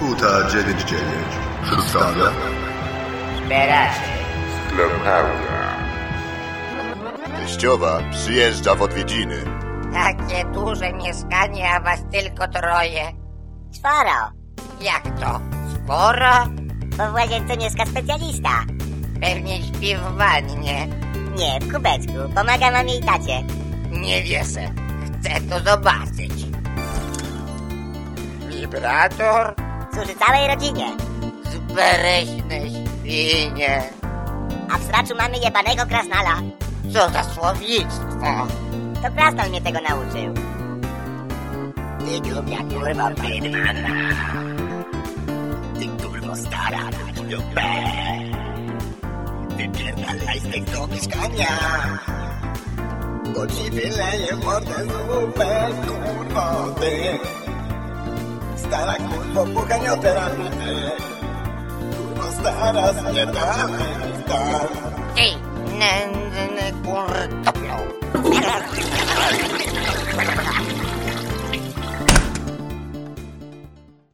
Huta 99 przedstawia Szperacze. Sklep Pełnia. Teściowa przyjeżdża w odwiedziny. Takie duże mieszkanie, a was tylko troje. Czworo, Jak to? Sporo? bo w łazience mieszka specjalista. Pewnie śpi w wannie. Nie, w kubeczku. Pomaga mamie i tacie. Nie wierzę. Chcę to zobaczyć. Wibrator? Służy całej rodzinie. Zbereśne świnie. A w sraczu mamy jebanego krasnala. Co za słownictwo. To krasnal mnie tego nauczył. Ty głupia kurwa Bejmana. Ty kurwo stara na dupę. Wypierdalaj z tego mieszkania. Bo ci wyleję mordę zupę, kurwo ty. Stara kurwo poganiotę rany Kurwo stara zmierdamy Ty, tak. nędzny kurtoplo